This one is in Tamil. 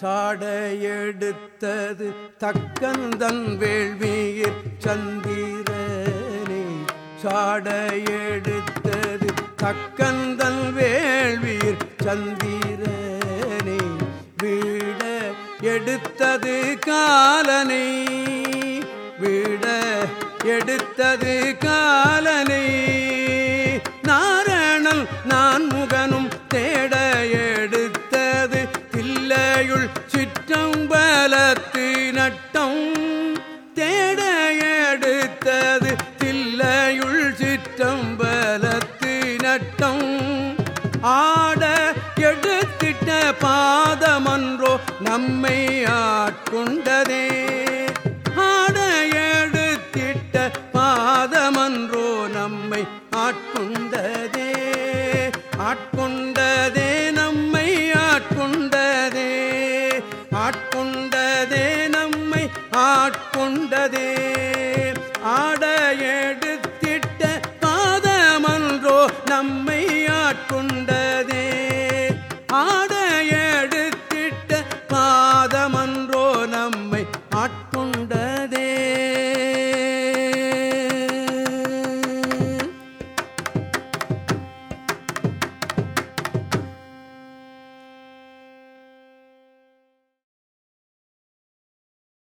சாடையெடுத்தது தக்கந்தன் வேள்வியிற் சந்திரனே. சாடையெடுத்தது தக்கந்தன் வேள்வியிற் சந்திரனே. வீட எடுத்தது காலனை. வீட எடுத்தது கா தலத்து நட்டம் தேட எடுத்தது தில்லையுள் சிற்றம்பலத்து நட்டம் ஆட எடுத்திட்ட பாதமன்றோ நம்மை ஆட்கொண்டதே. ஆட எடுத்திட்ட பாதமன்றோ நம்மை ஆட்கொண்டதே. ஆட்கொண்டதே நம்மை ஆட்கொண்டதே. ஆண்டதே நம்மை ஆட்கொண்டதே. ஆட எடுத்திட்ட பாதமன்றோ நம்மை ஆட்கொண்டதே. ஆட எடுத்திட்ட பாதமன்றோ நம்மை ஆட்கொண்ட